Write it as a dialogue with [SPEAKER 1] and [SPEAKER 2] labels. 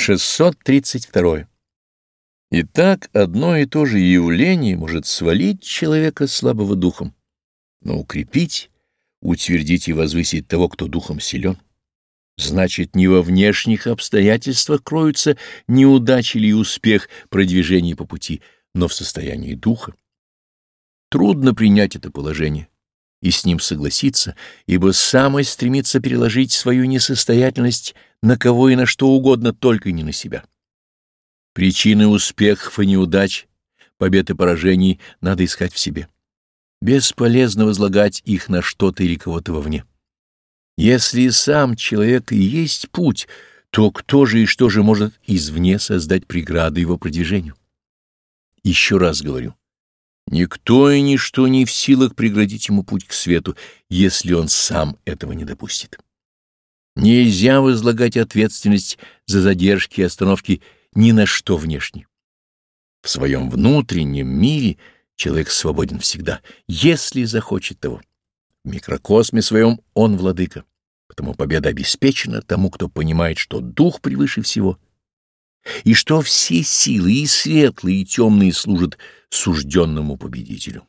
[SPEAKER 1] 632. Итак, одно и то же явление может свалить человека слабого духом, но укрепить, утвердить и возвысить того, кто духом силен. Значит, не во внешних обстоятельствах кроются неудачи или успех продвижения по пути, но в состоянии духа. Трудно принять это положение и с ним согласиться, ибо самость стремится переложить свою несостоятельность на кого и на что угодно, только не на себя. Причины успехов и неудач, побед и поражений надо искать в себе. Бесполезно возлагать их на что-то или кого-то вовне. Если сам человек и есть путь, то кто же и что же может извне создать преграды его продвижению? Еще раз говорю, никто и ничто не в силах преградить ему путь к свету, если он сам этого не допустит. Нельзя возлагать ответственность за задержки и остановки ни на что внешне. В своем внутреннем мире человек свободен всегда, если захочет того. В микрокосме своем он владыка, потому победа обеспечена тому, кто понимает, что дух превыше всего, и что все силы, и светлые, и темные, служат сужденному победителю.